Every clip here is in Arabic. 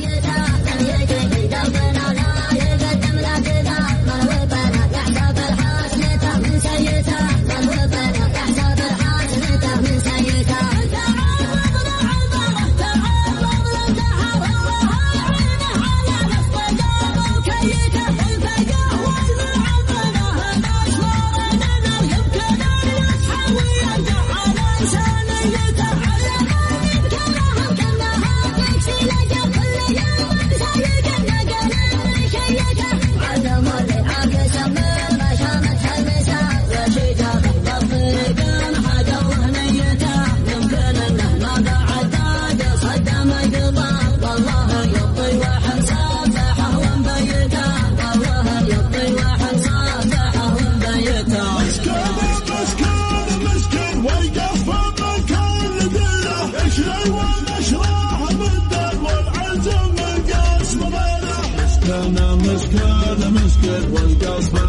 Canada. هذا مشكل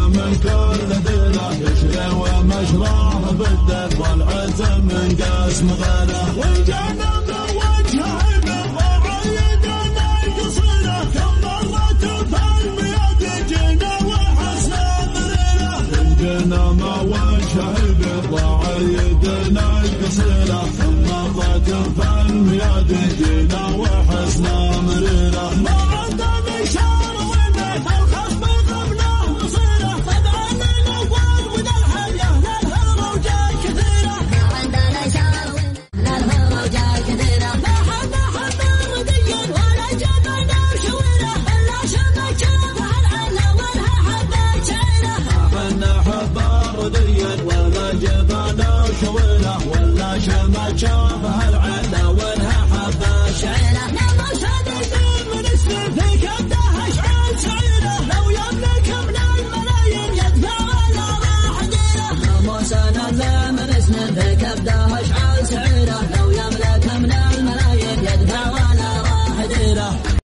من كل ديله يشري ومشراه بالدل والعز من قسم غيره والجنة من وجهه جينا ما وشعب ضاع يدنا القصيرة ثم ضاع في الميادين الجبال شوله ولا شمال شافها